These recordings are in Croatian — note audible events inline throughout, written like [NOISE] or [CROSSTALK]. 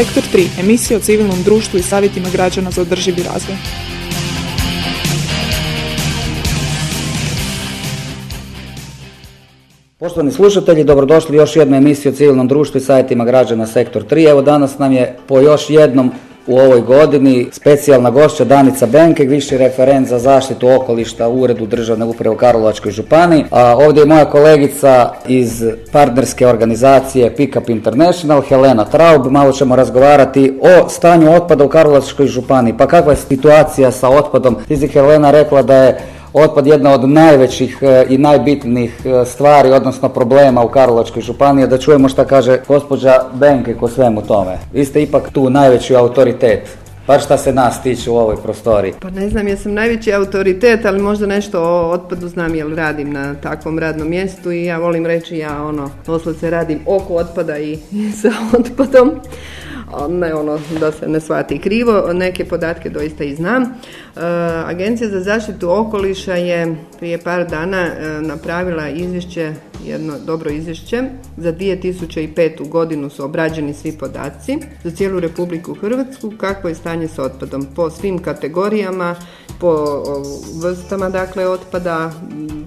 Sektor 3. Emisija o civilnom društvu i savjetima građana za održivi razvoj. Poštovani slušatelji, dobrodošli još jednu emisiju o civilnom društvu i savjetima građana Sektor 3. Evo danas nam je po još jednom u ovoj godini specijalna gošća Danica Benkeg, viši referent za zaštitu okolišta u Uredu državne uprave u Karlovačkoj županiji. A ovdje je moja kolegica iz partnerske organizacije Pickup International, Helena Traub. Malo ćemo razgovarati o stanju otpada u Karlovačkoj županiji. Pa kakva je situacija sa otpadom? Ti Helena rekla da je otpad jedna od najvećih e, i najbitnijih e, stvari, odnosno problema u Karlovačkoj županiji, da čujemo šta kaže gospođa Benke o svemu tome. Vi ste ipak tu najveći autoritet. Bar šta se nas tiče u ovoj prostoriji. Pa ne znam, ja sam najveći autoritet, ali možda nešto o otpadu znam jer radim na takvom radnom mjestu i ja volim reći ja ono, doslovce radim oko otpada i [LAUGHS] sa otpadom ne ono da se ne shvati krivo, neke podatke doista i znam. E, Agencija za zaštitu okoliša je prije par dana e, napravila izvješće, jedno dobro izvješće. Za 2005. godinu su obrađeni svi podaci za cijelu Republiku Hrvatsku, kakvo je stanje s otpadom po svim kategorijama, po vrstama dakle otpada,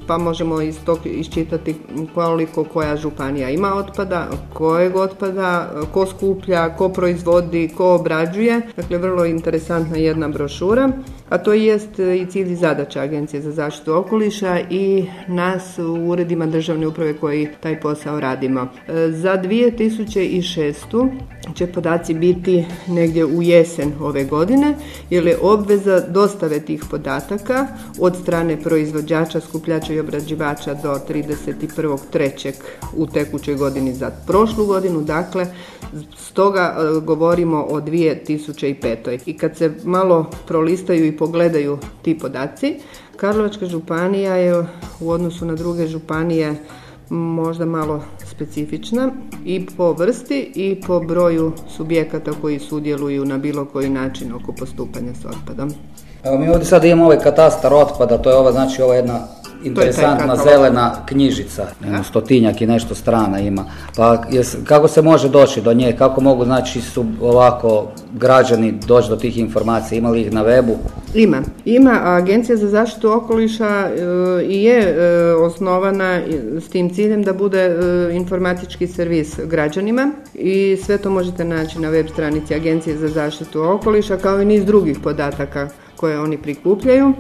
pa možemo iz tog iščitati koliko koja županija ima otpada, kojeg otpada, ko skuplja, ko proizvodi, ko obrađuje. Dakle, vrlo interesantna jedna brošura, a to jest i cilj i zadaća Agencije za zaštitu okoliša i nas u uredima državne uprave koji taj posao radimo. Za 2006. će podaci biti negdje u jesen ove godine, jer je obveza dostave tih podataka od strane proizvođača, skupljača i obrađivača do 31.3. u tekućoj godini za prošlu godinu, dakle stoga e, govorimo o 2005. I kad se malo prolistaju i pogledaju ti podaci, Karlovačka županija je u odnosu na druge županije možda malo specifična i po vrsti i po broju subjekata koji sudjeluju na bilo koji način oko postupanja s otpadom. Evo mi ovdje sad imamo ovaj katastar otpada, to je ova znači ova jedna interesantna zelena knjižica, jedno stotinjak i nešto strana ima. Pa kako se može doći do nje, kako mogu znači su ovako građani doći do tih informacija, ima li ih na webu? Ima, ima. Agencija za zaštitu okoliša i e, je e, osnovana s tim ciljem da bude e, informatički servis građanima i sve to možete naći na web stranici Agencije za zaštitu okoliša kao i niz drugih podataka koje oni prikupljaju,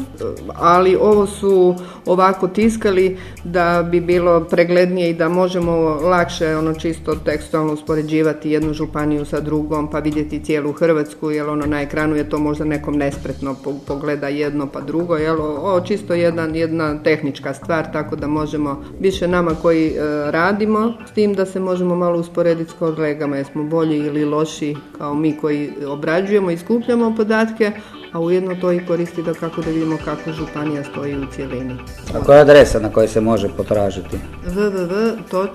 ali ovo su ovako tiskali da bi bilo preglednije i da možemo lakše ono čisto tekstualno uspoređivati jednu županiju sa drugom pa vidjeti cijelu Hrvatsku jer ono na ekranu je to možda nekom nespretno pogleda jedno pa drugo jel ovo čisto jedan, jedna tehnička stvar tako da možemo više nama koji e, radimo s tim da se možemo malo usporediti s kolegama jesmo bolji ili loši kao mi koji obrađujemo i skupljamo podatke a ujedno to i koristi da kako da vidimo kako županija stoji u cijelini. A koja je adresa na kojoj se može potražiti? www.azo.hr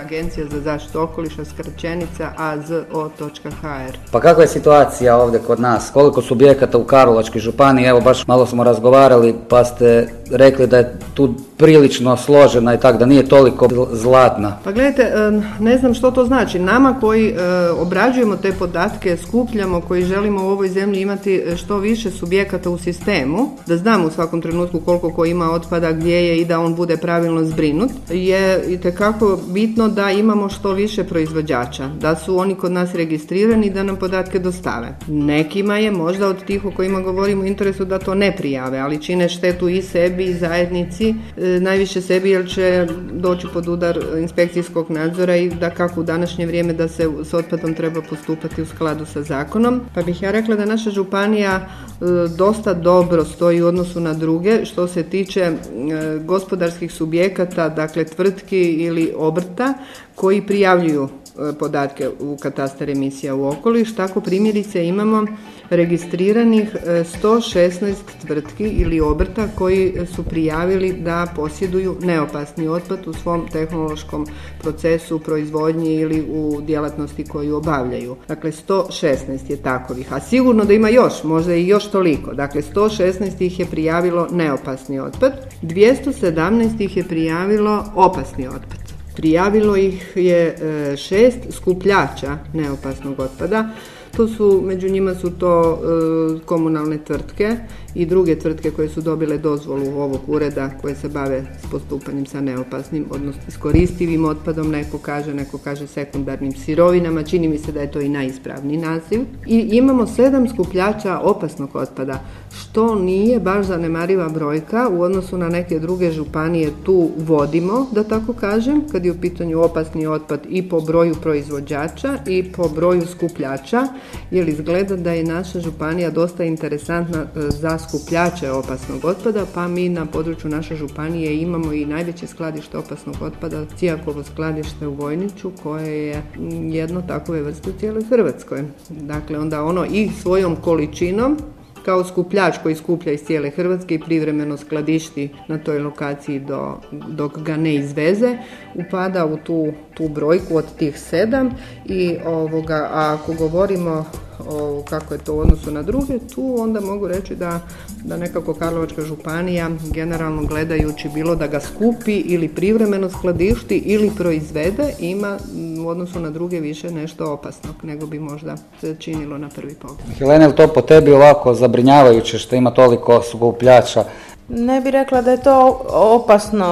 Agencija za zaštitu okoliša, skraćenica azo.hr Pa kakva je situacija ovdje kod nas? Koliko subjekata u Karlovačkoj županiji? Evo baš malo smo razgovarali pa ste rekli da je tu prilično složena i tak da nije toliko zlatna. Pa gledajte, ne znam što to znači. Nama koji e, obrađujemo te podatke, skupljamo, koji želimo u ovoj zemlji imati e, što više subjekata u sistemu, da znamo u svakom trenutku koliko ko ima otpada, gdje je i da on bude pravilno zbrinut, je i tekako bitno da imamo što više proizvođača, da su oni kod nas registrirani i da nam podatke dostave. Nekima je možda od tih o kojima govorimo u interesu da to ne prijave, ali čine štetu i sebi i zajednici, e, najviše sebi jer će doći pod udar inspekcijskog nadzora i da kako u današnje vrijeme da se s otpadom treba postupati u skladu sa zakonom. Pa bih ja rekla da naša županija e, dosta dobro stoji u odnosu na druge što se tiče e, gospodarskih subjekata, dakle tvrtki ili obrta koji prijavljuju e, podatke u katastar emisija u okoliš. Tako primjerice imamo registriranih 116 e, tvrtki ili obrta koji su prijavili da posjeduju neopasni otpad u svom tehnološkom procesu, proizvodnji ili u djelatnosti koju obavljaju. Dakle, 116 je takovih, a sigurno da ima još, možda i još toliko. Dakle, 116 ih je prijavilo neopasni otpad, 217 ih je prijavilo opasni otpad. Prijavilo ih je e, šest skupljača neopasnog otpada. To su, među njima su to e, komunalne tvrtke i druge tvrtke koje su dobile dozvolu ovog ureda koje se bave s postupanjem sa neopasnim, odnosno iskoristivim otpadom, neko kaže, neko kaže sekundarnim sirovinama, čini mi se da je to i najispravniji naziv. I imamo sedam skupljača opasnog otpada, što nije baš zanemariva brojka u odnosu na neke druge županije. Tu vodimo, da tako kažem, kad je u pitanju opasni otpad i po broju proizvođača i po broju skupljača, jer izgleda da je naša županija dosta interesantna e, za skupljače opasnog otpada, pa mi na području naše županije imamo i najveće skladište opasnog otpada, Cijakovo skladište u Vojniću, koje je jedno takove vrste u cijeloj Hrvatskoj. Dakle, onda ono i svojom količinom kao skupljač koji skuplja iz cijele Hrvatske i privremeno skladišti na toj lokaciji do, dok ga ne izveze, upada u tu, tu brojku od tih sedam i ovoga, ako govorimo o, kako je to u odnosu na druge, tu onda mogu reći da, da nekako Karlovačka županija generalno gledajući bilo da ga skupi ili privremeno skladišti ili proizvede ima u odnosu na druge više nešto opasnog nego bi možda se činilo na prvi pogled. Helena, to po tebi ovako zabrinjavajuće što ima toliko skupljača? Ne bi rekla da je to opasno,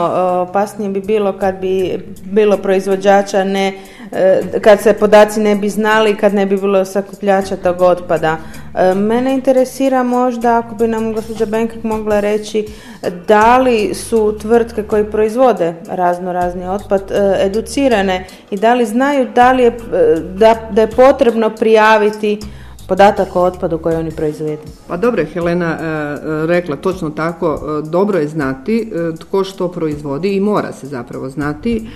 opasnije bi bilo kad bi bilo proizvođača ne E, kad se podaci ne bi znali, kad ne bi bilo sakupljača tog otpada. E, mene interesira možda, ako bi nam gospođa Benkak mogla reći, da li su tvrtke koje proizvode razno razni otpad e, educirane i da li znaju da li je, da, da je potrebno prijaviti podatak o otpadu koji oni proizvedu. Pa dobro je Helena e, e, rekla točno tako, e, dobro je znati tko što proizvodi i mora se zapravo znati.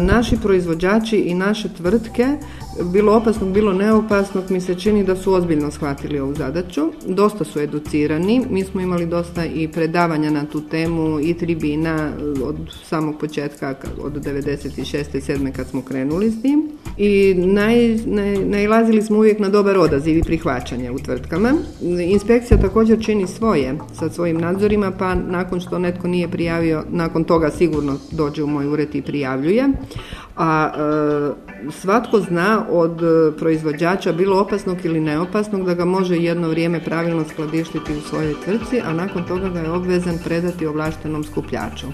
Naši proizvođači i naše tvrtke bilo opasnog, bilo neopasnog, mi se čini da su ozbiljno shvatili ovu zadaću. Dosta su educirani, mi smo imali dosta i predavanja na tu temu i tribina od samog početka, od 96. i 7. kad smo krenuli s tim. I naj, nailazili smo uvijek na dobar odaziv i prihvaćanje u tvrtkama. Inspekcija također čini svoje sa svojim nadzorima, pa nakon što netko nije prijavio, nakon toga sigurno dođe u moj ured i prijavljuje a e, svatko zna od e, proizvođača bilo opasnog ili neopasnog da ga može jedno vrijeme pravilno skladištiti u svojoj tvrtci, a nakon toga ga je obvezan predati ovlaštenom skupljaču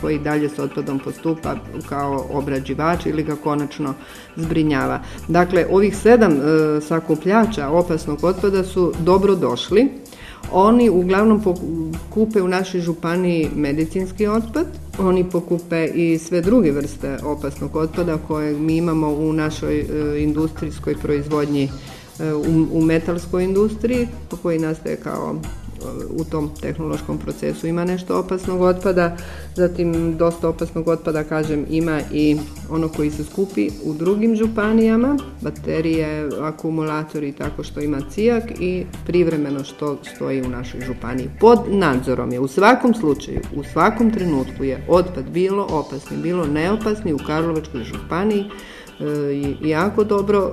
koji dalje s otpadom postupa kao obrađivač ili ga konačno zbrinjava. Dakle, ovih sedam e, sakupljača opasnog otpada su dobro došli. Oni uglavnom kupe u našoj županiji medicinski otpad, oni pokupe i sve druge vrste opasnog otpada koje mi imamo u našoj e, industrijskoj proizvodnji e, u, u metalskoj industriji koji nastaje kao u tom tehnološkom procesu ima nešto opasnog otpada, zatim dosta opasnog otpada, kažem, ima i ono koji se skupi u drugim županijama, baterije, akumulatori tako što ima cijak i privremeno što stoji u našoj županiji. Pod nadzorom je u svakom slučaju, u svakom trenutku je otpad bilo opasni, bilo neopasni u Karlovačkoj županiji jako dobro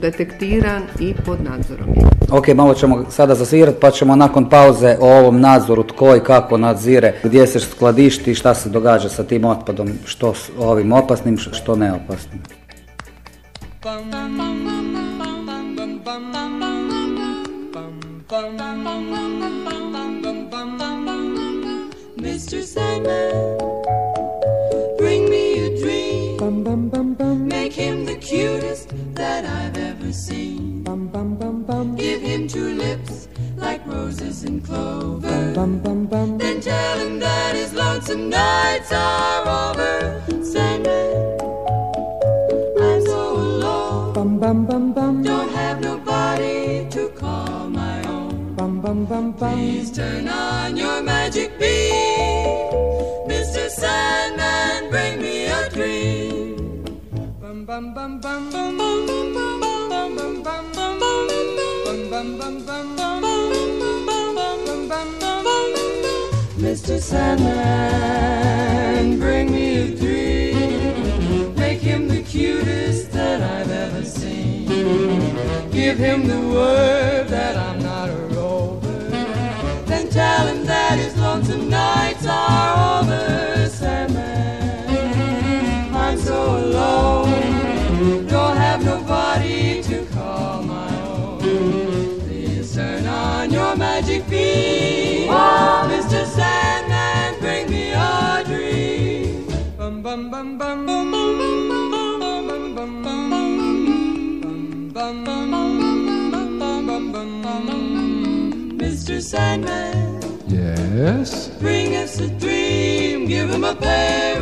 detektiran i pod nadzorom Ok, malo ćemo sada zasvirati pa ćemo nakon pauze o ovom nadzoru tko i kako nadzire, gdje se skladišti i šta se događa sa tim otpadom, što s ovim opasnim, što neopasnim. Mr. Sandman, bring me a dream. Him the cutest that I've ever seen. Bum, bum, bum, bum. Give him two lips like roses and clover. Bum, bum, bum, then tell him that his lonesome nights are over. Sandman, I'm so alone. Bum, bum, bum, bum. Don't have nobody to call my own. Bum, bum, bum, bum. Please turn on Mr. Sandman, bring me a dream. Make him the cutest that I've ever seen. Give him the word that I'm not a rover. Then tell him that his lonesome nights are over, Don't have nobody to call my own. Please turn on your magic beam, oh. Mr. Sandman, bring me a dream. Bum bum bum bum. bum, bum, bum, Mr. Sandman. Yes. Bring us a dream, give him a pair.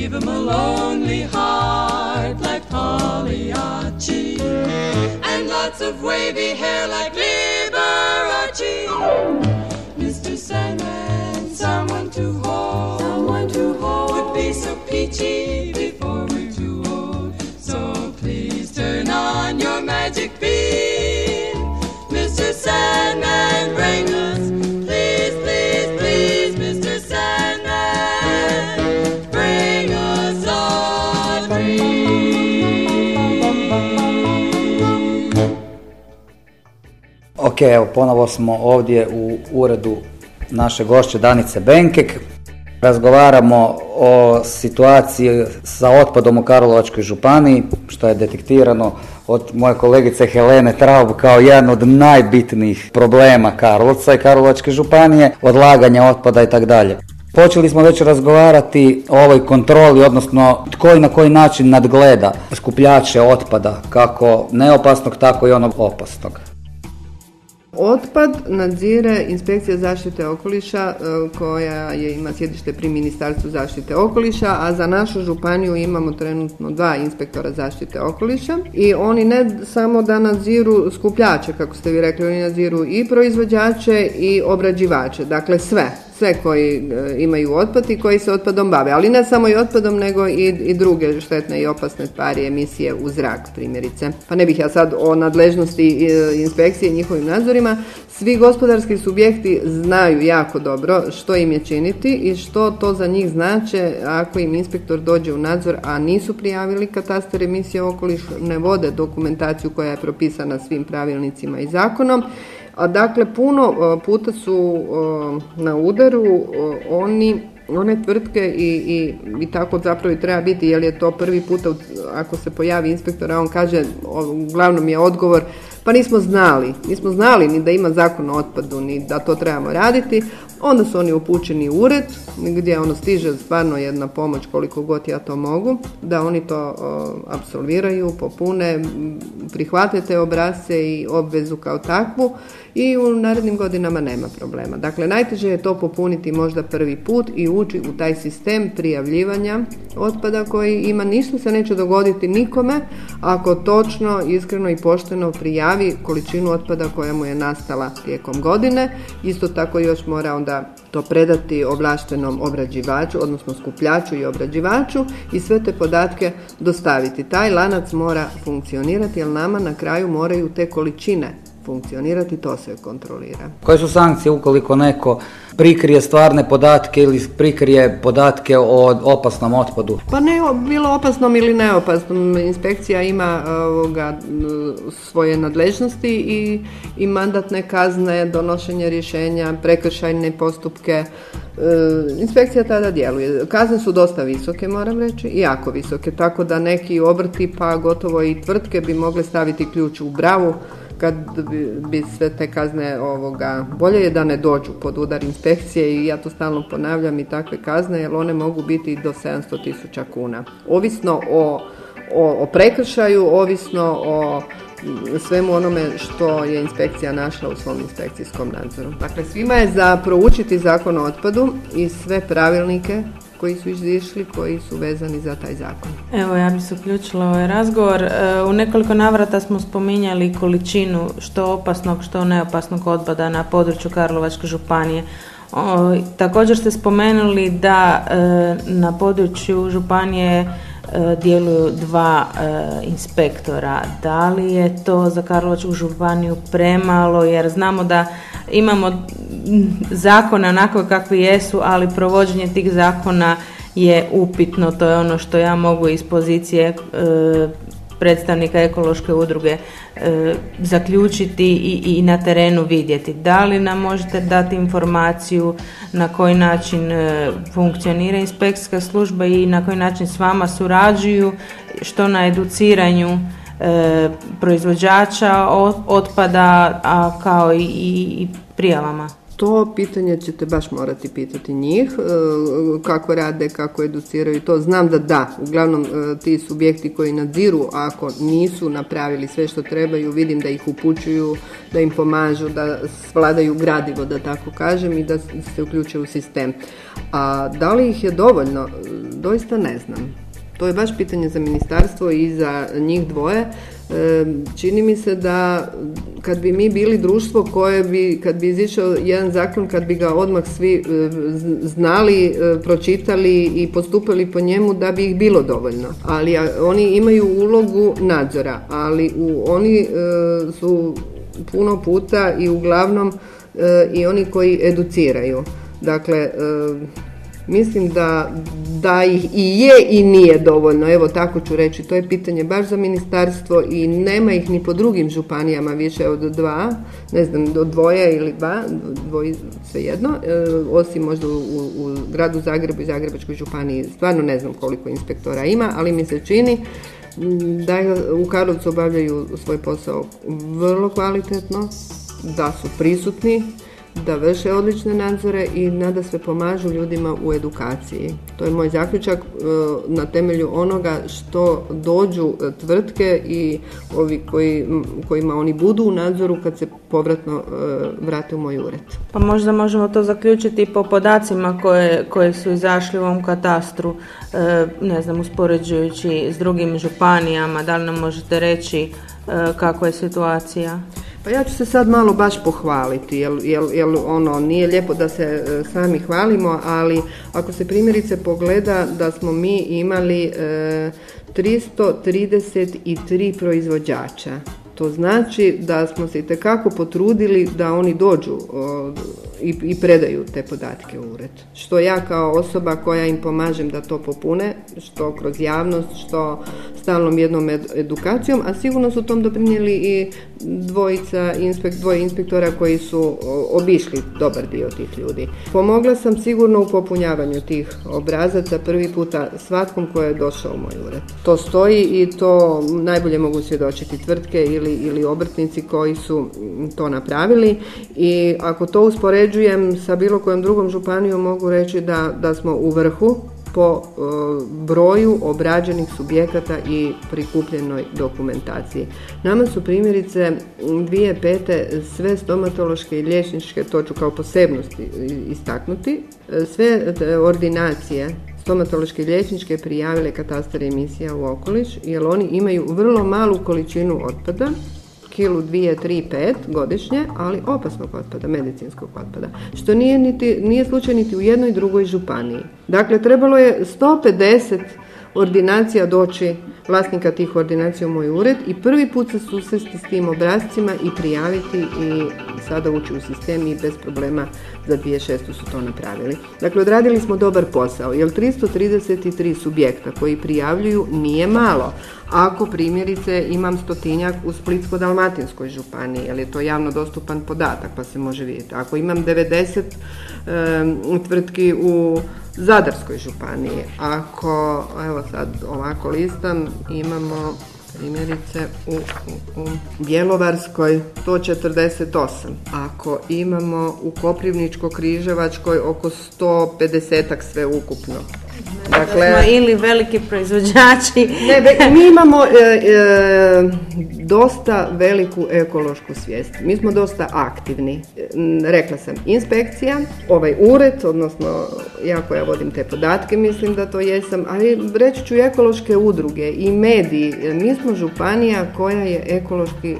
Give him a lonely heart like Pagliacci. And lots of wavy hair like Liberace. Mr. Sandman, someone to hold. Someone to hold. Would be so peachy before we're too old. So please turn on your magic beam. Mr. Sandman, bring us. Ok, evo ponovo smo ovdje u uredu naše gošće Danice Benkek. Razgovaramo o situaciji sa otpadom u Karlovačkoj županiji, što je detektirano od moje kolegice Helene Traub kao jedan od najbitnijih problema Karlovca i Karlovačke županije, odlaganja otpada i tako dalje. Počeli smo već razgovarati o ovoj kontroli, odnosno tko i na koji način nadgleda skupljače otpada, kako neopasnog, tako i onog opasnog. Otpad nadzire inspekcija zaštite okoliša e, koja je, ima sjedište pri Ministarstvu zaštite okoliša, a za našu županiju imamo trenutno dva inspektora zaštite okoliša i oni ne samo da nadziru skupljače, kako ste vi rekli, oni nadziru i proizvođače i obrađivače, dakle sve, sve koji e, imaju otpad i koji se otpadom bave, ali ne samo i otpadom nego i, i druge štetne i opasne tvari emisije u zrak primjerice. Pa ne bih ja sad o nadležnosti e, inspekcije i njihovim nadzorima. Svi gospodarski subjekti znaju jako dobro što im je činiti i što to za njih znače ako im inspektor dođe u nadzor, a nisu prijavili katastar emisije okoliš, ne vode dokumentaciju koja je propisana svim pravilnicima i zakonom. A dakle, puno e, puta su e, na udaru e, oni one tvrtke i, i, i tako zapravo i treba biti, jer je to prvi puta ako se pojavi inspektor, a on kaže, uglavnom je odgovor, pa nismo znali, nismo znali ni da ima zakon o otpadu, ni da to trebamo raditi, onda su oni upućeni u ured, gdje ono stiže stvarno jedna pomoć koliko god ja to mogu, da oni to apsolviraju, popune, prihvate te obrazce i obvezu kao takvu i u narednim godinama nema problema. Dakle, najteže je to popuniti možda prvi put i ući u taj sistem prijavljivanja otpada koji ima, ništa se neće dogoditi nikome ako točno, iskreno i pošteno prijavi količinu otpada koja mu je nastala tijekom godine. Isto tako još mora onda to predati ovlaštenom obrađivaču, odnosno skupljaču i obrađivaču i sve te podatke dostaviti. Taj lanac mora funkcionirati jer nama na kraju moraju te količine funkcionirati, to se kontrolira. Koje su sankcije ukoliko neko prikrije stvarne podatke ili prikrije podatke o opasnom otpadu? Pa ne, bilo opasnom ili neopasnom, inspekcija ima ovoga, m, svoje nadležnosti i, i mandatne kazne, donošenje rješenja, prekršajne postupke. E, inspekcija tada djeluje. Kazne su dosta visoke, moram reći, jako visoke, tako da neki obrti pa gotovo i tvrtke bi mogle staviti ključ u bravu kad bi, sve te kazne ovoga, bolje je da ne dođu pod udar inspekcije i ja to stalno ponavljam i takve kazne jer one mogu biti do 700 tisuća kuna. Ovisno o, o, o prekršaju, ovisno o svemu onome što je inspekcija našla u svom inspekcijskom nadzoru. Dakle, svima je za proučiti zakon o otpadu i sve pravilnike koji su izišli, koji su vezani za taj zakon. Evo, ja bi se uključila ovaj razgovor. E, U nekoliko navrata smo spominjali količinu što opasnog, što neopasnog otpada na području Karlovačke županije. O, također ste spomenuli da e, na području županije djeluju dva e, inspektora. Da li je to za Karlovačku županiju premalo jer znamo da imamo m, zakone onako kakvi jesu, ali provođenje tih zakona je upitno, to je ono što ja mogu iz pozicije e, predstavnika ekološke udruge e, zaključiti i, i na terenu vidjeti. Da li nam možete dati informaciju na koji način e, funkcionira inspekcijska služba i na koji način s vama surađuju, što na educiranju e, proizvođača otpada, a kao i, i prijavama? To pitanje ćete baš morati pitati njih, e, kako rade, kako educiraju to. Znam da da, uglavnom e, ti subjekti koji nadziru, ako nisu napravili sve što trebaju, vidim da ih upućuju, da im pomažu, da svladaju gradivo, da tako kažem, i da se uključe u sistem. A da li ih je dovoljno? Doista ne znam. To je baš pitanje za ministarstvo i za njih dvoje. E, čini mi se da kad bi mi bili društvo koje bi, kad bi izišao jedan zakon, kad bi ga odmah svi e, znali, e, pročitali i postupali po njemu, da bi ih bilo dovoljno. Ali oni imaju ulogu nadzora, ali u, oni su puno puta i uglavnom i oni koji educiraju. Dakle, Mislim da, da ih i je i nije dovoljno, evo tako ću reći, to je pitanje baš za ministarstvo i nema ih ni po drugim županijama više od dva, ne znam, do dvoje ili dva, dvoj, svejedno, e, osim možda u, u gradu Zagrebu i Zagrebačkoj županiji, stvarno ne znam koliko inspektora ima, ali mi se čini da u Karlovcu obavljaju svoj posao vrlo kvalitetno, da su prisutni, da vrše odlične nadzore i nada sve pomažu ljudima u edukaciji. To je moj zaključak e, na temelju onoga što dođu e, tvrtke i ovi koji, kojima oni budu u nadzoru kad se povratno e, vrate u moj ured. Pa možda možemo to zaključiti po podacima koje, koje su izašli u ovom katastru, ne znam, uspoređujući s drugim županijama, da li nam možete reći kakva je situacija? Pa ja ću se sad malo baš pohvaliti, jer, ono, nije lijepo da se e, sami hvalimo, ali ako se primjerice pogleda da smo mi imali e, 333 proizvođača, to znači da smo se itekako potrudili da oni dođu i, i predaju te podatke u ured. Što ja kao osoba koja im pomažem da to popune, što kroz javnost, što stalnom jednom edukacijom, a sigurno su tom doprinijeli i dvojica, inspekt, dvoje inspektora koji su obišli dobar dio tih ljudi. Pomogla sam sigurno u popunjavanju tih obrazaca prvi puta svatkom koji je došao u moj ured. To stoji i to najbolje mogu svjedočiti tvrtke ili, ili obrtnici koji su to napravili i ako to uspoređujem sa bilo kojom drugom županijom mogu reći da, da smo u vrhu po e, broju obrađenih subjekata i prikupljenoj dokumentaciji. Nama su primjerice dvije pete sve stomatološke i liječničke, to ću kao posebnosti istaknuti, e, sve ordinacije stomatološke liječničke prijavile katastar emisija u okoliš, jer oni imaju vrlo malu količinu otpada, kilu, dvije, tri, pet godišnje, ali opasnog otpada, medicinskog otpada, što nije, niti, nije slučaj niti u jednoj drugoj županiji. Dakle, trebalo je 150 ordinacija doći vlasnika tih ordinacija u moj ured i prvi put se susresti s tim obrazcima i prijaviti i sada ući u sistem i bez problema za 2006. su to napravili. Dakle, odradili smo dobar posao, jer 333 subjekta koji prijavljuju nije malo. Ako primjerice imam stotinjak u Splitsko-Dalmatinskoj županiji, jer je to javno dostupan podatak pa se može vidjeti. Ako imam 90 tvrtki u Zadarskoj županiji, ako, evo sad ovako listam, imamo primjerice u, u, u Bjelovarskoj 148. Ako imamo u Koprivničko-Križevačkoj oko 150 sve ukupno. Dakle, ili veliki proizvođači. Ne, mi imamo e, e, dosta veliku ekološku svijest. Mi smo dosta aktivni. Rekla sam, inspekcija, ovaj ured, odnosno ja koja vodim te podatke, mislim da to jesam, ali reći ću ekološke udruge i mediji. Mi smo županija koja je ekološki e,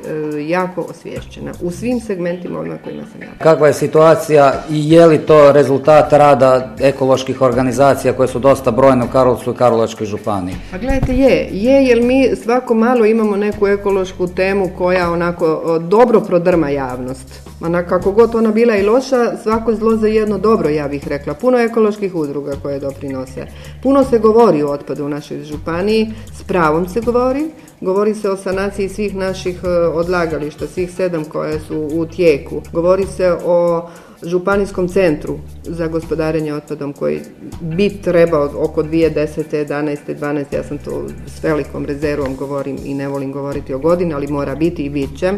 jako osviješćena u svim segmentima na kojima sam ja. Kakva je situacija i je li to rezultat rada ekoloških organizacija koje su dosta brojne u Karlovcu i Karlovačkoj županiji? Pa gledajte, je, je, jer mi svako malo imamo neku ekološku temu koja onako dobro prodrma javnost. Ma kako god ona bila i loša, svako zlo za jedno dobro, ja bih rekla. Puno ekoloških udruga koje doprinose. Puno se govori o otpadu u našoj županiji, s pravom se govori. Govori se o sanaciji svih naših e, odlagališta, svih sedam koje su u tijeku. Govori se o županijskom centru za gospodarenje otpadom koji bi trebao oko 2010. 11. 12. ja sam to s velikom rezervom govorim i ne volim govoriti o godini, ali mora biti i bit će.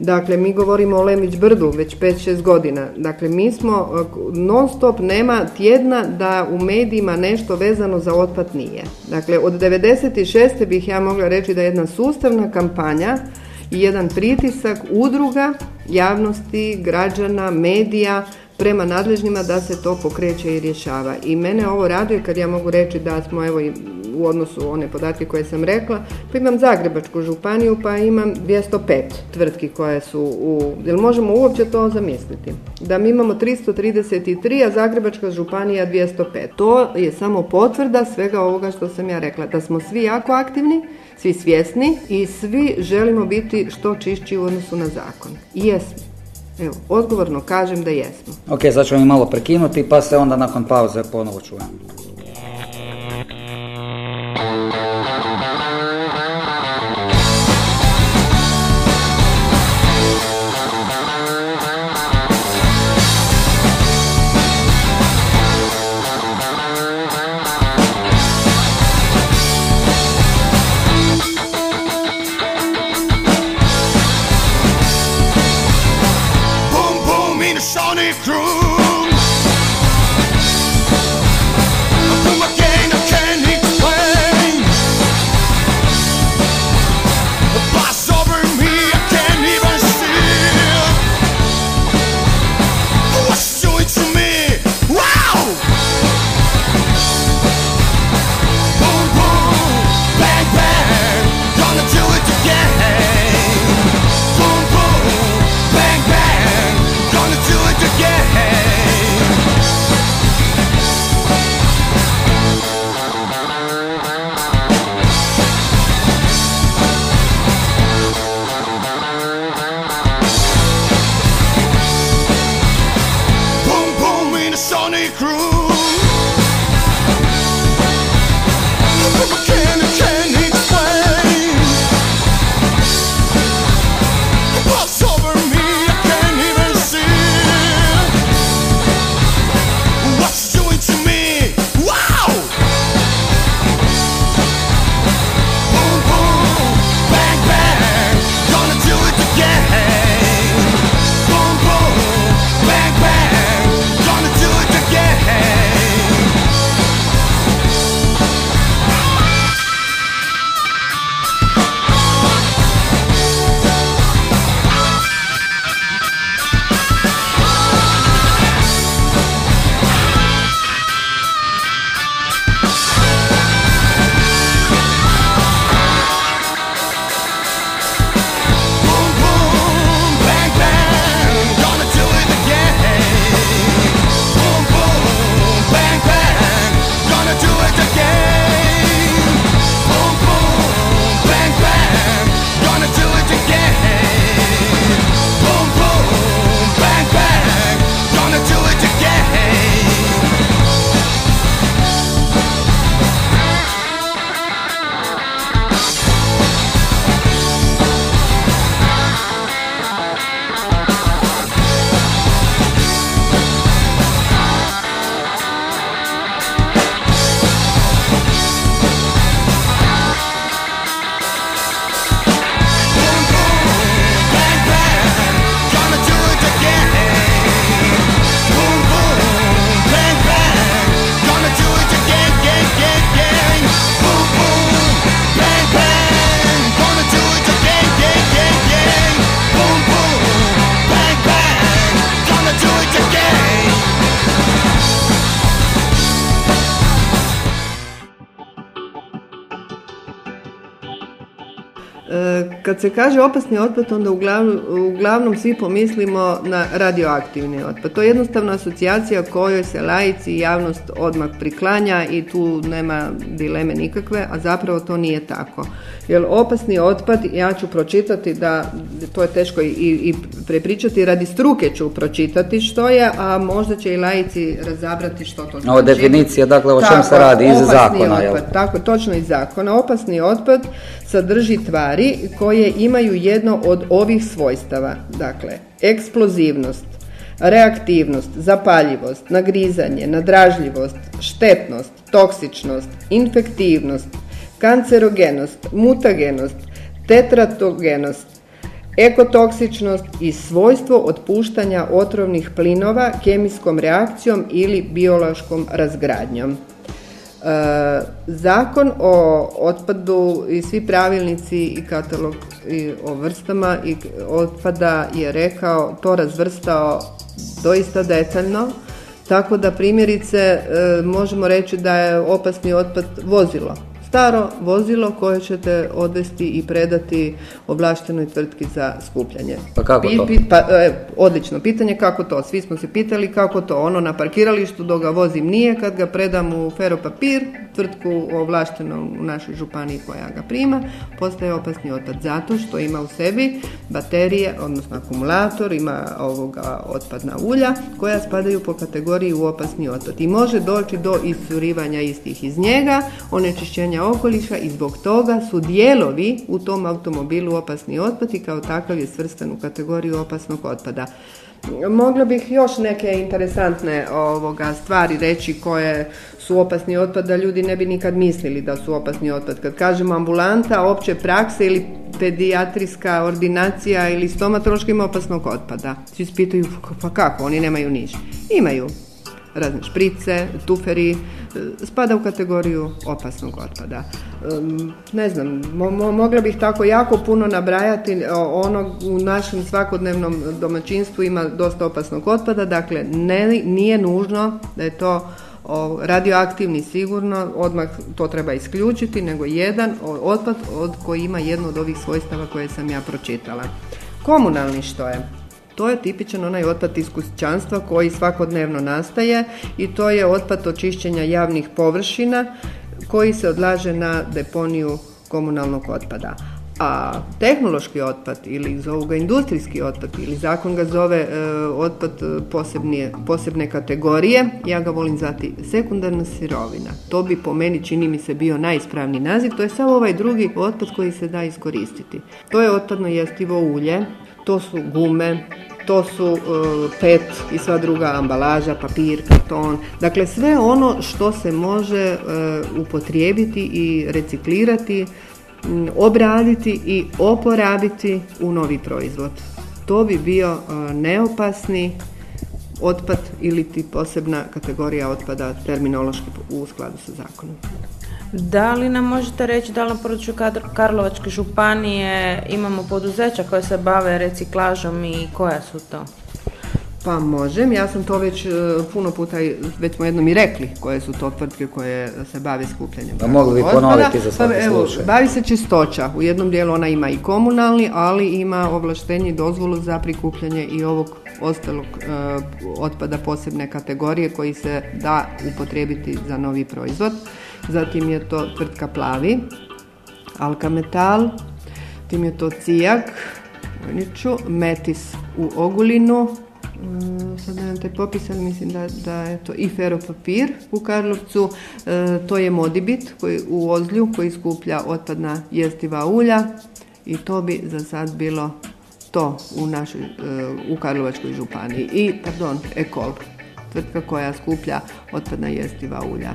Dakle, mi govorimo o Lemić brdu već 5-6 godina. Dakle, mi smo e, non stop nema tjedna da u medijima nešto vezano za otpad nije. Dakle, od 96. bih ja mogla reći da je jedna sustavna kampanja i jedan pritisak udruga, javnosti, građana, medija prema nadležnima da se to pokreće i rješava. I mene ovo raduje kad ja mogu reći da smo evo u odnosu one podatke koje sam rekla, pa imam Zagrebačku županiju pa imam 205 tvrtki koje su u, jel možemo uopće to zamisliti? Da mi imamo 333, a Zagrebačka županija 205. To je samo potvrda svega ovoga što sam ja rekla, da smo svi jako aktivni, svi svjesni i svi želimo biti što čišći u odnosu na zakon. I jesmo. Evo, odgovorno kažem da jesmo. Ok, sad ćemo malo prekinuti pa se onda nakon pauze ponovo čujemo. Kad se kaže opasni otpad, onda uglavnom, uglavnom svi pomislimo na radioaktivni otpad. To je jednostavno asocijacija kojoj se laici i javnost odmah priklanja i tu nema dileme nikakve, a zapravo to nije tako. Jer opasni otpad, ja ću pročitati da, to je teško i, i prepričati, radi struke ću pročitati što je, a možda će i laici razabrati što to znači. Ovo definicija, dakle, o čem se radi iz zakona, jel? otpad, tako, točno iz zakona. Opasni otpad sadrži tvari koje imaju jedno od ovih svojstava. Dakle, eksplozivnost, reaktivnost, zapaljivost, nagrizanje, nadražljivost, štetnost, toksičnost, infektivnost, kancerogenost, mutagenost, tetratogenost, ekotoksičnost i svojstvo otpuštanja otrovnih plinova kemijskom reakcijom ili biološkom razgradnjom. E, zakon o otpadu i svi pravilnici i katalog i o vrstama i otpada je rekao, to razvrstao doista detaljno, tako da primjerice e, možemo reći da je opasni otpad vozilo. Staro vozilo koje ćete odvesti i predati ovlaštenoj tvrtki za skupljanje. Pa kako to? pa, e, odlično pitanje kako to. Svi smo se pitali kako to. Ono na parkiralištu dok ga vozim nije, kad ga predam u feropapir, tvrtku ovlaštenu u našoj županiji koja ga prima, postaje opasni otpad zato što ima u sebi baterije, odnosno akumulator, ima ovoga otpadna ulja koja spadaju po kategoriji u opasni otpad. I može doći do iscurivanja istih iz njega, onečišćenja okoliša i zbog toga su dijelovi u tom automobilu opasni otpad i kao takav je svrstan u kategoriju opasnog otpada. Mogla bih još neke interesantne ovoga stvari reći koje su opasni otpad da ljudi ne bi nikad mislili da su opasni otpad. Kad kažemo ambulanta, opće prakse ili pedijatrijska ordinacija ili stomatološka opasnog otpada. Svi se pitaju pa kako, oni nemaju niš. Imaju razne šprice, tuferi, e, spada u kategoriju opasnog otpada. Ne znam, mo- mo- mogla bih tako jako puno nabrajati, o- ono u našem svakodnevnom domaćinstvu ima dosta opasnog otpada, dakle ne, nije nužno da je to radioaktivni sigurno, odmah to treba isključiti, nego jedan otpad od koji ima jednu od ovih svojstava koje sam ja pročitala. Komunalni što je? To je tipičan onaj otpad iz kućanstva koji svakodnevno nastaje i to je otpad očišćenja javnih površina koji se odlaže na deponiju komunalnog otpada. A tehnološki otpad ili zovu ga industrijski otpad ili zakon ga zove e, otpad e, posebnije, posebne kategorije, ja ga volim zvati sekundarna sirovina. To bi po meni čini mi se bio najispravniji naziv, to je samo ovaj drugi otpad koji se da iskoristiti. To je otpadno jestivo ulje, to su gume, to su e, pet i sva druga ambalaža, papir, karton, dakle sve ono što se može e, upotrijebiti i reciklirati, obraditi i oporabiti u novi proizvod. To bi bio e, neopasni otpad ili ti posebna kategorija otpada terminološki u skladu sa zakonom. Da li nam možete reći da li na području Karlovačke županije imamo poduzeća koje se bave reciklažom i koja su to? Pa možem, ja sam to već e, puno puta, već smo jednom i rekli koje su to tvrtke koje se bave skupljanjem. Pa mogli bi otpada. ponoviti za svaki Pa evo, slučaj. Bavi se čistoća, u jednom dijelu ona ima i komunalni, ali ima ovlaštenje i dozvolu za prikupljanje i ovog ostalog e, otpada posebne kategorije koji se da upotrijebiti za novi proizvod. Zatim je to tvrtka Plavi, Alkametal, tim je to Cijak, Vojniću, Metis u Ogulinu, mm, sad nemam taj popis, ali mislim da, da je to i Feropapir u Karlovcu, e, to je Modibit koji, u Ozlju koji skuplja otpadna jestiva ulja i to bi za sad bilo to u našoj, e, u Karlovačkoj županiji. I, pardon, Ekol, tvrtka koja skuplja otpadna jestiva ulja.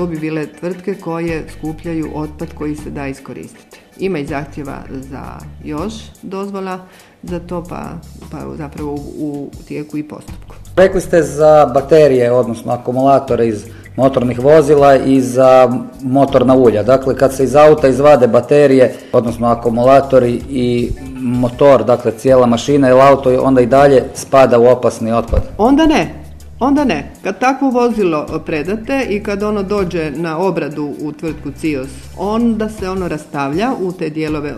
To bi bile tvrtke koje skupljaju otpad koji se da iskoristiti. Ima i zahtjeva za još dozvola za to, pa, pa zapravo u, u tijeku i postupku. Rekli ste za baterije, odnosno akumulatore iz motornih vozila i za motorna ulja. Dakle, kad se iz auta izvade baterije, odnosno akumulatori i motor, dakle cijela mašina ili auto, onda i dalje spada u opasni otpad. Onda ne. Onda ne. Kad takvo vozilo predate i kad ono dođe na obradu u tvrtku CIOS, onda se ono rastavlja u te dijelove,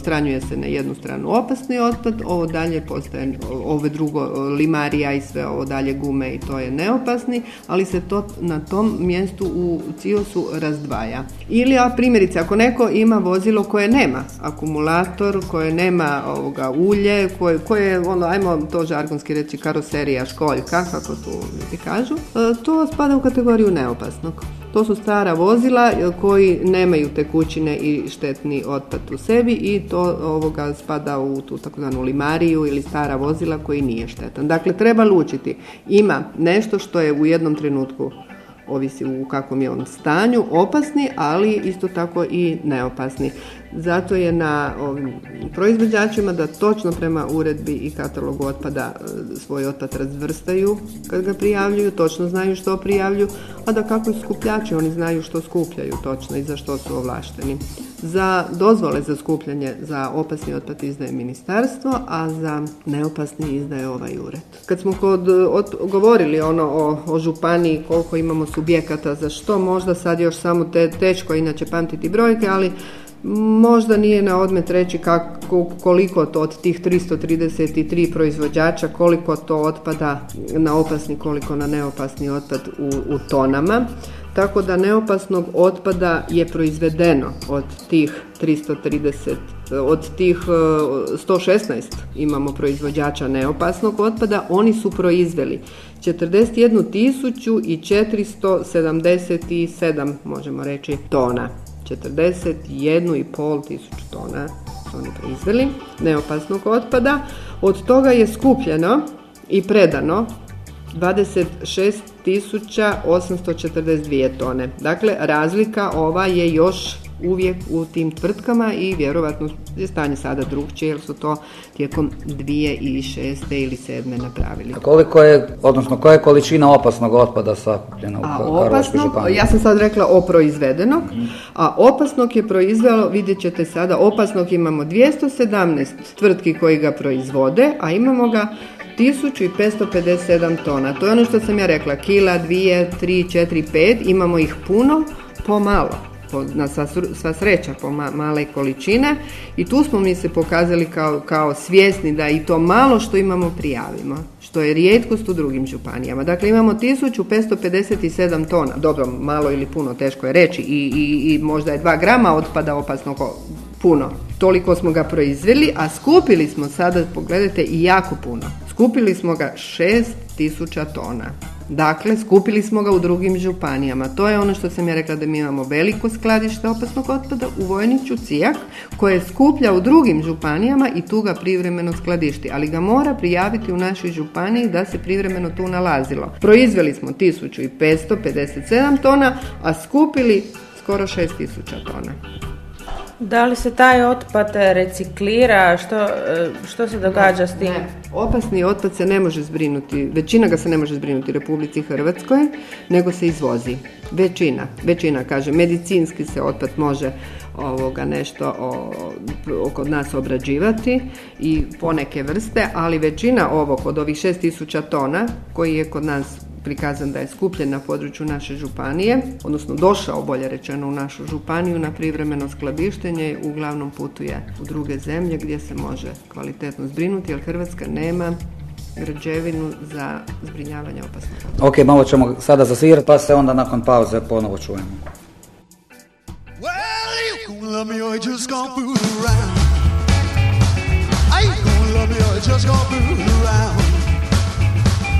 stranjuje se na jednu stranu opasni otpad, ovo dalje postaje, ove drugo, limarija i sve ovo dalje gume i to je neopasni, ali se to na tom mjestu u CIOS-u razdvaja. Ili, a primjerice, ako neko ima vozilo koje nema akumulator, koje nema ovoga ulje, koje, koje je, ono, ajmo to žargonski reći, karoserija, školjka, kako tu ljudi kažu, e, to spada u kategoriju neopasnog. To su stara vozila e, koji nemaju tekućine i štetni otpad u sebi i to ovoga spada u tu takozvanu limariju ili stara vozila koji nije štetan. Dakle, treba lučiti. Ima nešto što je u jednom trenutku ovisi u kakvom je on stanju, opasni, ali isto tako i neopasni. Zato je na ovim proizvođačima da točno prema uredbi i katalogu otpada e, svoj otpad razvrstaju kad ga prijavljuju, točno znaju što prijavljuju, a da kako i skupljači, oni znaju što skupljaju točno i za što su ovlašteni. Za dozvole za skupljanje za opasni otpad izdaje ministarstvo, a za neopasni izdaje ovaj ured. Kad smo kod, ot- govorili ono o, o županiji, koliko imamo subjekata, za što možda sad još samo te, teško inače pamtiti brojke, ali Možda nije na odmet reći kako, koliko to od tih 333 proizvođača, koliko to otpada na opasni, koliko na neopasni otpad u, u tonama. Tako da neopasnog otpada je proizvedeno od tih 330, od tih e, 116 imamo proizvođača neopasnog otpada, oni su proizveli 41 tisuću i 477, možemo reći, tona. 41,5 tisuću tona su oni proizveli neopasnog otpada. Od toga je skupljeno i predano 26.842 tone. Dakle, razlika ova je još uvijek u tim tvrtkama i vjerovatno je stanje sada drugčije jer su to tijekom 2006. ili 7. napravili. A Koliko je, odnosno koja je količina opasnog otpada sakupljena u A Karlovačkoj županiji? ja sam sad rekla o proizvedenog, a opasnog je proizvelo, vidjet ćete sada, opasnog imamo 217 tvrtki koji ga proizvode, a imamo ga 1557 tona. To je ono što sam ja rekla, kila, dvije, tri, četiri, pet, imamo ih puno, pomalo. Na sva, sva sreća po ma- male količine i tu smo mi se pokazali kao, kao svjesni da i to malo što imamo prijavimo, što je rijetkost u drugim županijama. Dakle, imamo 1557 tona, dobro, malo ili puno, teško je reći, i, i, i možda je 2 grama otpada opasnog o- puno. Toliko smo ga proizveli, a skupili smo sada, pogledajte, i jako puno. Skupili smo ga 6000 tona. Dakle, skupili smo ga u drugim županijama. To je ono što sam ja rekla da mi imamo veliko skladište opasnog otpada u Vojniću, Cijak, koje skuplja u drugim županijama i tu ga privremeno skladišti. Ali ga mora prijaviti u našoj županiji da se privremeno tu nalazilo. Proizveli smo 1557 tona, a skupili skoro 6000 tona. Da li se taj otpad reciklira? Što, e, što se događa s tim? Ne, opasni otpad se ne može zbrinuti, većina ga se ne može zbrinuti u Republici Hrvatskoj, nego se izvozi. Većina, većina kaže, medicinski se otpad može ovoga nešto o, kod nas obrađivati i poneke vrste, ali većina ovog od ovih 6000 tona koji je kod nas prikazan da je skupljen na području naše županije, odnosno došao bolje rečeno u našu županiju na privremeno skladištenje, uglavnom putuje u druge zemlje gdje se može kvalitetno zbrinuti, jer Hrvatska nema građevinu za zbrinjavanje opasnog. Ok, malo ćemo sada zasvirati pa se onda nakon pauze ponovo čujemo.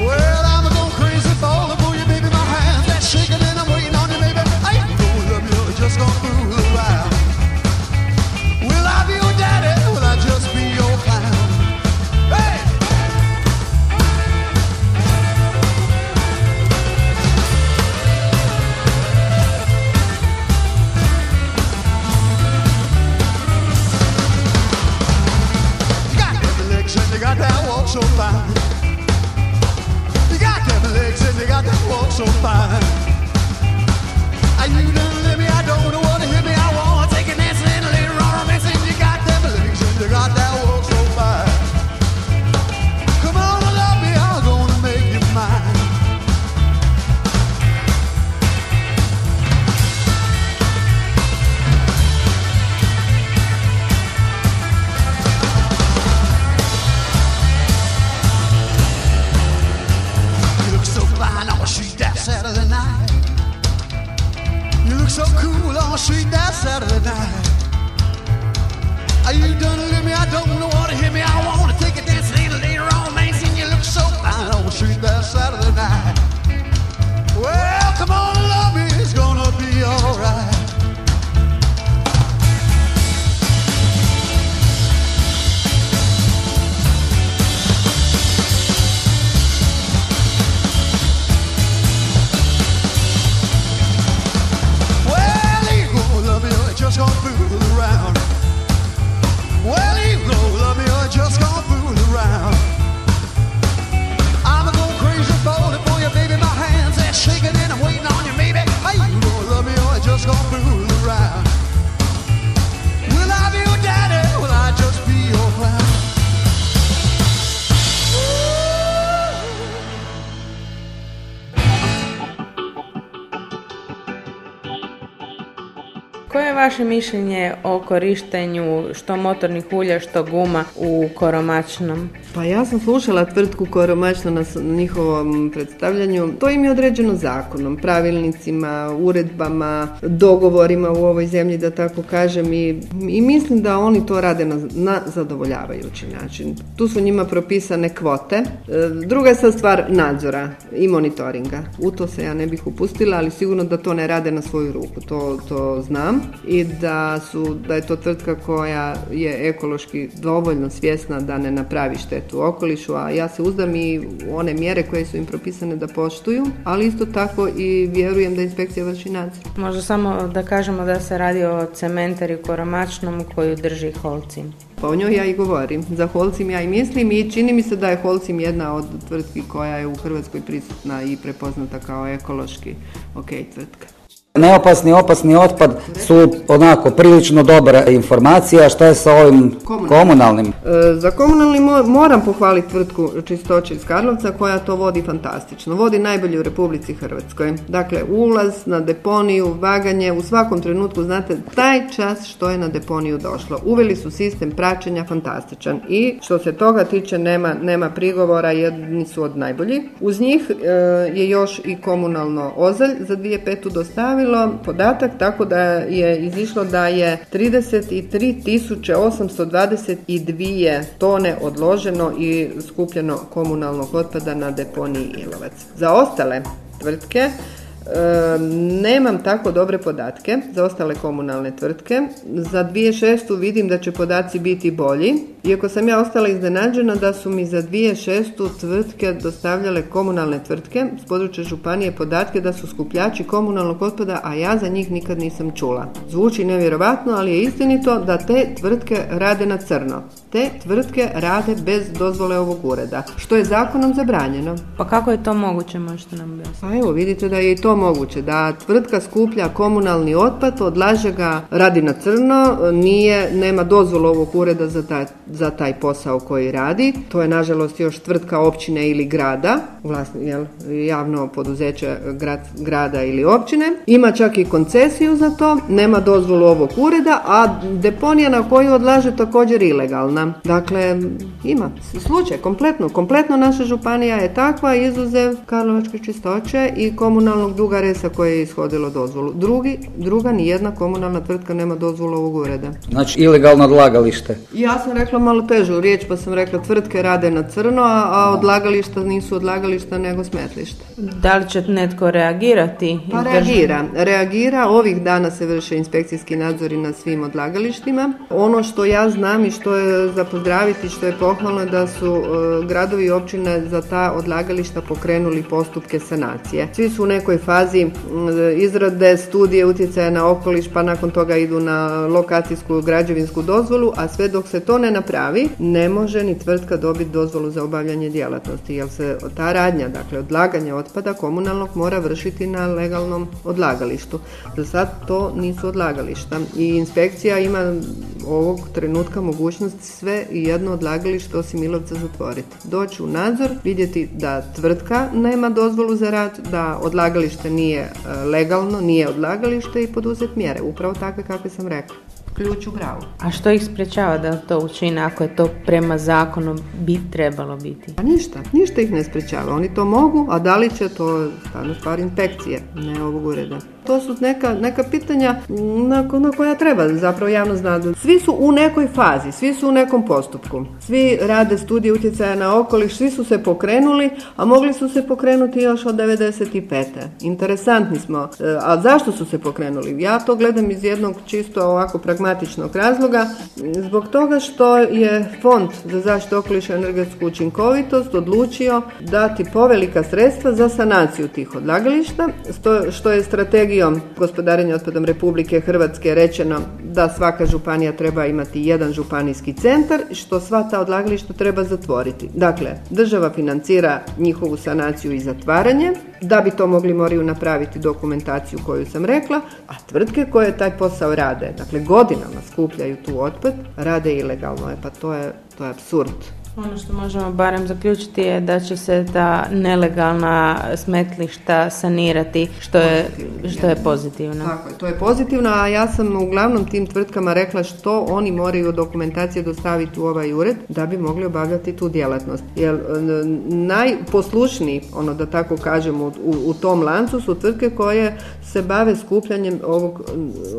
Well, so far You daddy, but I just be your clown Hey! You got careful legs and they got that walk so fine. Are you die. Vaše mišljenje o korištenju što motornih ulja, što guma u koromačnom? Pa ja sam slušala tvrtku Koromačno na njihovom predstavljanju. To im je određeno zakonom, pravilnicima, uredbama, dogovorima u ovoj zemlji, da tako kažem. I, i mislim da oni to rade na, na zadovoljavajući način. Tu su njima propisane kvote. E, Druga je sad stvar nadzora i monitoringa. U to se ja ne bih upustila, ali sigurno da to ne rade na svoju ruku. To, to znam. I da, su, da je to tvrtka koja je ekološki dovoljno svjesna da ne napravi štetu okolišu, a ja se uzdam i one mjere koje su im propisane da poštuju, ali isto tako i vjerujem da inspekcija vrši nadzor. Možda samo da kažemo da se radi o cementari koromačnom koju drži Holcim. Pa o njoj ja i govorim. Za Holcim ja i mislim i čini mi se da je Holcim jedna od tvrtki koja je u Hrvatskoj prisutna i prepoznata kao ekološki ok tvrtka. Neopasni opasni otpad su onako prilično dobra informacija. Šta je sa ovim Komunalnim. komunalnim? E, Za komunalni mo- moram pohvaliti tvrtku Čistoće iz Karlovca koja to vodi fantastično. Vodi najbolje u Republici Hrvatskoj. Dakle, ulaz na deponiju, vaganje, u svakom trenutku znate taj čas što je na deponiju došlo. Uveli su sistem praćenja fantastičan i što se toga tiče nema, nema prigovora, jedni su od najboljih. Uz njih e, je još i komunalno ozalj za 2005. dostavilo podatak tako da je izišlo da je 33.822 tone odloženo i skupljeno komunalnog otpada na deponiji Ilovac. Za ostale tvrtke e, nemam tako dobre podatke za ostale komunalne tvrtke. Za 2006. vidim da će podaci biti bolji, iako sam ja ostala iznenađena da su mi za 2006. tvrtke dostavljale komunalne tvrtke s područja županije podatke da su skupljači komunalnog otpada, a ja za njih nikad nisam čula. Zvuči nevjerovatno, ali je istinito da te tvrtke rade na crno. Te tvrtke rade bez dozvole ovog ureda, što je zakonom zabranjeno. Pa kako je to moguće, možete nam objasniti? Pa evo, vidite da je i to moguće, da tvrtka skuplja komunalni otpad, odlaže ga, radi na crno, nije, nema dozvolu ovog ureda za taj, za taj posao koji radi. To je nažalost još tvrtka općine ili grada, vlasni, jel, javno poduzeće grad, grada ili općine. Ima čak i koncesiju za to, nema dozvolu ovog ureda, a deponija na koju odlaže također ilegalna. Dakle, ima slučaj, kompletno, kompletno naša županija je takva, izuzev Karlovačke čistoće i komunalnog duga resa koje je ishodilo dozvolu. Drugi, druga, ni jedna komunalna tvrtka nema dozvolu ovog ureda. Znači ilegalno odlagalište. Ja sam rekla malo težu riječ, pa sam rekla tvrtke rade na crno, a, a odlagališta nisu odlagališta nego smetlišta. Da li će netko reagirati? Pa reagira, reagira, ovih dana se vrše inspekcijski nadzori na svim odlagalištima. Ono što ja znam i što je za pozdraviti, što je pohvalno da su e, gradovi i općine za ta odlagališta pokrenuli postupke sanacije. Svi su u nekoj fazi m, izrade studije utjecaja na okoliš, pa nakon toga idu na lokacijsku građevinsku dozvolu, a sve dok se to ne napravi, ne može ni tvrtka dobiti dozvolu za obavljanje djelatnosti, jer se ta radnja, dakle odlaganje otpada komunalnog mora vršiti na legalnom odlagalištu. Za sad to nisu odlagališta i inspekcija ima ovog trenutka mogućnost sve i jedno odlagalište osim Ilovca zatvoriti. Doći u nadzor, vidjeti da tvrtka nema dozvolu za rad, da odlagalište nije e, legalno, nije odlagalište i poduzeti mjere, upravo takve kakve sam rekla. Ključ u bravu. A što ih sprečava da to učine ako je to prema zakonu bi trebalo biti? Pa ništa, ništa ih ne sprečava. Oni to mogu, a da li će to stvarno stvar inspekcije, ne ovog ureda. To su neka, neka pitanja na, na koja treba zapravo javno zna. Svi su u nekoj fazi, svi su u nekom postupku. Svi rade studije utjecaja na okoliš, svi su se pokrenuli, a mogli su se pokrenuti još od 95. Interesantni smo. E, A zašto su se pokrenuli? Ja to gledam iz jednog čisto ovako pragmatičnog razloga. Zbog toga što je Fond za zaštitu okoliša i energetsku učinkovitost odlučio dati povelika sredstva za sanaciju tih odlagališta, što je strategija strategijom gospodarenja otpadom Republike Hrvatske rečeno da svaka županija treba imati jedan županijski centar, što sva ta odlagališta treba zatvoriti. Dakle, država financira njihovu sanaciju i zatvaranje, da bi to mogli moraju napraviti dokumentaciju koju sam rekla, a tvrtke koje taj posao rade, dakle godinama skupljaju tu otpad, rade ilegalno, e pa to je, to je absurd. Ono što možemo barem zaključiti je da će se ta nelegalna smetlišta sanirati, što je, što je pozitivno. Tako je, to je pozitivno, a ja sam uglavnom tim tvrtkama rekla što oni moraju dokumentacije dostaviti u ovaj ured da bi mogli obavljati tu djelatnost. Jer n- najposlušniji, ono da tako kažemo, u, u tom lancu su tvrtke koje se bave skupljanjem ovog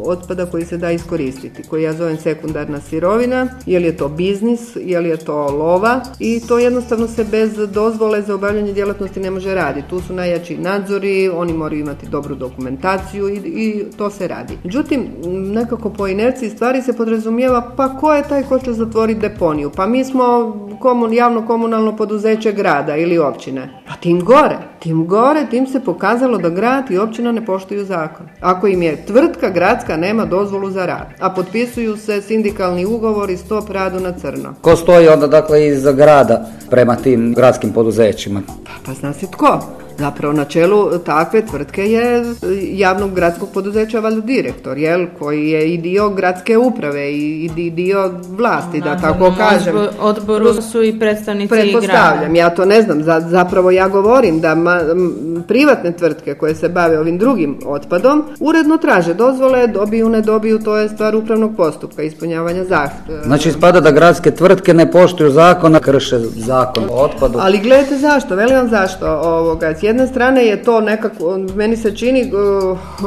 otpada koji se da iskoristiti, koji ja zovem sekundarna sirovina, je li je to biznis, je li je to lova i to jednostavno se bez dozvole za obavljanje djelatnosti ne može raditi. Tu su najjači nadzori, oni moraju imati dobru dokumentaciju i, i to se radi. Međutim, nekako po inerciji stvari se podrazumijeva pa ko je taj ko će zatvoriti deponiju? Pa mi smo komun, javno komunalno poduzeće grada ili općine. Pa tim gore, tim gore, tim se pokazalo da grad i općina ne poštuju zakon. Ako im je tvrtka gradska nema dozvolu za rad, a potpisuju se sindikalni ugovori stop radu na crno. Ko stoji onda dakle iza grada prema tim gradskim poduzećima? Pa, pa zna se tko. Zapravo na čelu takve tvrtke je e, javnog gradskog poduzeća valjda direktor, jel, koji je i dio gradske uprave i, i dio vlasti, da tako kažem. odbo- odboru su i predstavnici grada. Pretpostavljam, ja to ne znam, za- zapravo ja govorim da ma- m, privatne tvrtke koje se bave ovim drugim otpadom uredno traže dozvole, dobiju, ne dobiju, to je stvar upravnog postupka, ispunjavanja zahtjeva. Znači ispada da gradske tvrtke ne poštuju zakon, a krše zakon o otpadu. Ali gledajte zašto, velim vam zašto. Ovoga, s jedne strane je to nekako, meni se čini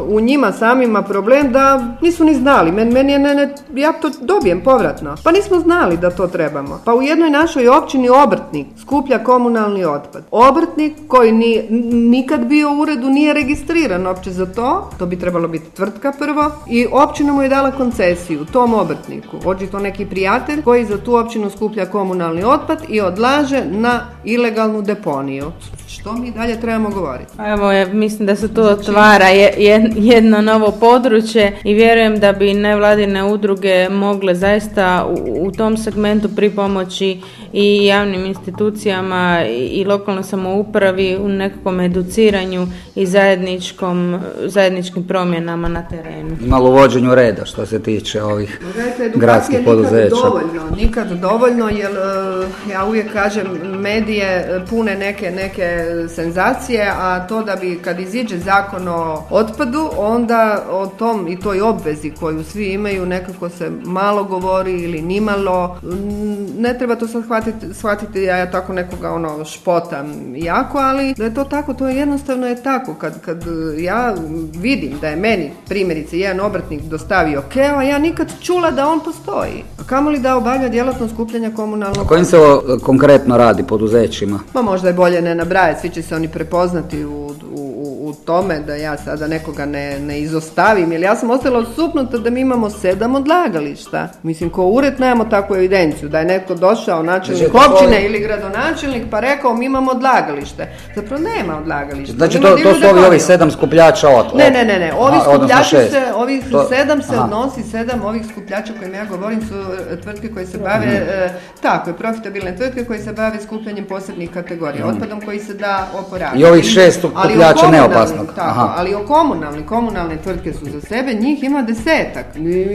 u njima samima problem da nisu ni znali. Men, meni je, ne, ne, ja to dobijem povratno. Pa nismo znali da to trebamo. Pa u jednoj našoj općini obrtnik skuplja komunalni otpad. Obrtnik koji ni, nikad bio u uredu nije registriran opće za to, to bi trebalo biti tvrtka prvo, i općina mu je dala koncesiju tom obrtniku. Očito neki prijatelj koji za tu općinu skuplja komunalni otpad i odlaže na ilegalnu deponiju. Što mi dalje trebamo govoriti? Pa Evo, je, mislim da se tu otvara je- je- jedno novo područje i vjerujem da bi nevladine udruge mogle zaista u, u tom segmentu pripomoći i javnim institucijama i, i lokalnoj samoupravi u nekakvom educiranju i zajedničkom, zajedničkim promjenama na terenu. Malo uvođenju reda što se tiče ovih Gledajte, edukacije gradskih nikad poduzeća. dovoljno, nikad dovoljno, jer e, ja uvijek kažem medije pune neke, neke senzacije, a to da bi kad iziđe zakon o otpadu, onda o tom i toj obvezi koju svi imaju nekako se malo govori ili nimalo. Mm, Ne treba to sad shvatiti, shvatiti ja, ja tako nekoga ono špotam jako, ali da je to tako, to je jednostavno je tako. Kad, kad e, ja vidim da je meni primjerice jedan obrtnik dostavio keo, a ja nikad čula da on postoji. A kamoli da obavlja djelatnost skupljanja O komunalnog kojim se o, konkretno radi poduzećima? Ma možda je bolje ne nabrajati, svi će se oni prepoznati u, u, u- tome da ja sada nekoga ne, ne izostavim, jer ja sam ostala osupnuta da mi imamo sedam odlagališta. Mislim, ko ured nemamo takvu evidenciju, da je neko došao, načelnik Znači, općine ili gradonačelnik, pa rekao mi imamo odlagalište. Zapravo nema odlagališta. Znači to, to su ovi, ovi sedam skupljača od... Ne, ne, ne, ne. Ovi skupljači se, ovih To- sedam se aha. odnosi, sedam ovih skupljača kojima ja govorim su e, tvrtke koje se bave, e, tako je, profitabilne tvrtke koje se bave skupljanjem posebnih kategorija, otpadom koji se da oporaviti. I ovih šest skupljača komunalnim, neopasnog. Tako, Aha. ali o komunalni, komunalne tvrtke su za sebe, njih ima desetak,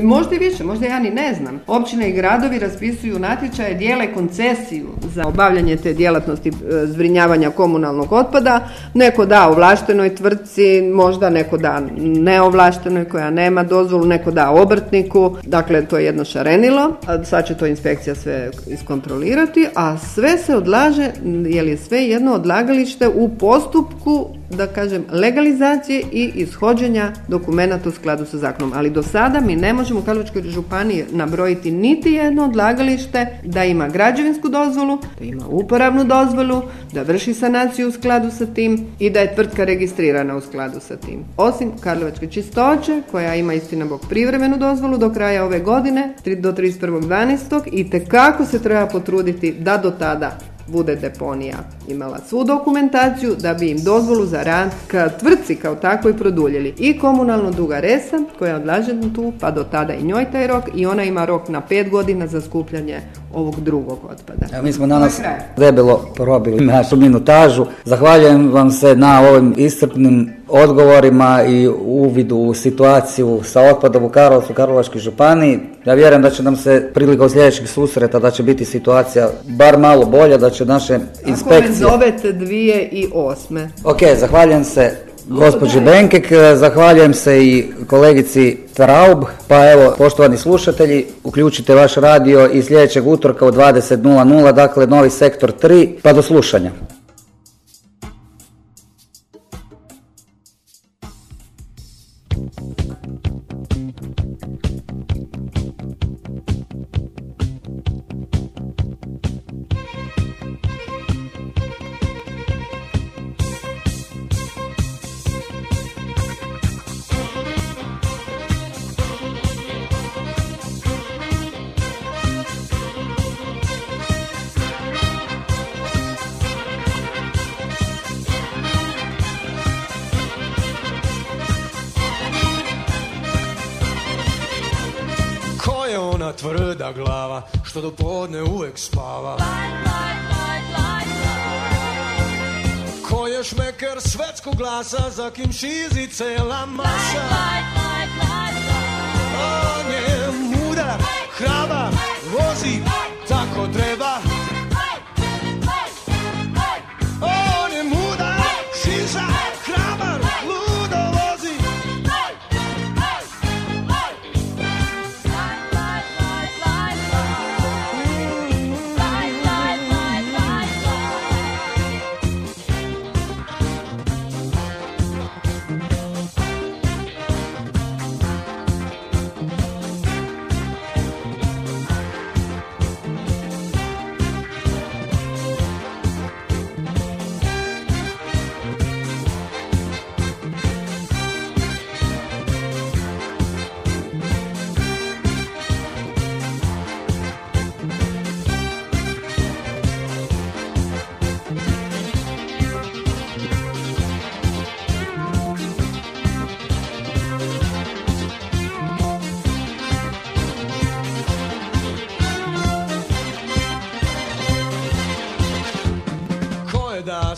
možda i više, možda ja ni ne znam. Općine i gradovi raspisuju natječaje, dijele koncesiju za obavljanje te djelatnosti e, zbrinjavanja komunalnog otpada, neko da ovlaštenoj tvrtci, možda neko da neovlaštenoj koja nema dozvolu, neko da obrtniku, dakle to je jedno šarenilo, sad će to inspekcija sve iskontrolirati, a sve se odlaže, jer je sve jedno odlagalište u postupku da kažem, legalizacije i ishođenja dokumenata u skladu sa zakonom. Ali do sada mi ne možemo u Karlovačkoj županiji nabrojiti niti jedno odlagalište da ima građevinsku dozvolu, da ima uporabnu dozvolu, da vrši sanaciju u skladu sa tim i da je tvrtka registrirana u skladu sa tim. Osim Karlovačke čistoće, koja ima istina bog privremenu dozvolu do kraja ove godine, do 31.12. i tekako se treba potruditi da do tada bude deponija imala svu dokumentaciju da bi im dozvolu za rad ka tvrtci kao takvoj produljili i komunalno duga resa koja odlaže tu pa do tada i njoj taj rok i ona ima rok na pet godina za skupljanje ovog drugog otpada. Evo, mi smo danas debelo probili našu minutažu. Zahvaljujem vam se na ovim iscrpnim odgovorima i uvidu u situaciju sa otpadom u Karlovcu, Karlovačkoj županiji. Ja vjerujem da će nam se prilika u sljedećih susreta, da će biti situacija bar malo bolja, da će naše Ako me inspekcije... zovete dvije i osme. Ok, zahvaljujem se gospođi Benkek, zahvaljujem se i kolegici Traub, pa evo, poštovani slušatelji, uključite vaš radio i sljedećeg utorka u 20.00, dakle novi sektor 3, pa do slušanja.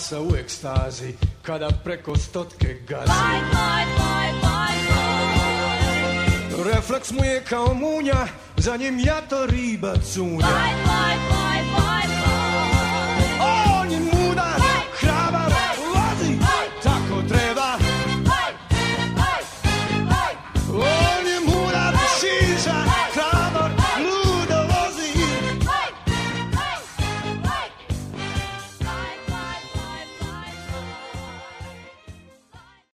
Je dasa u ekstazi kada preko stotke gazi? Refleks mu je kao munja, za njim jato riba cunja.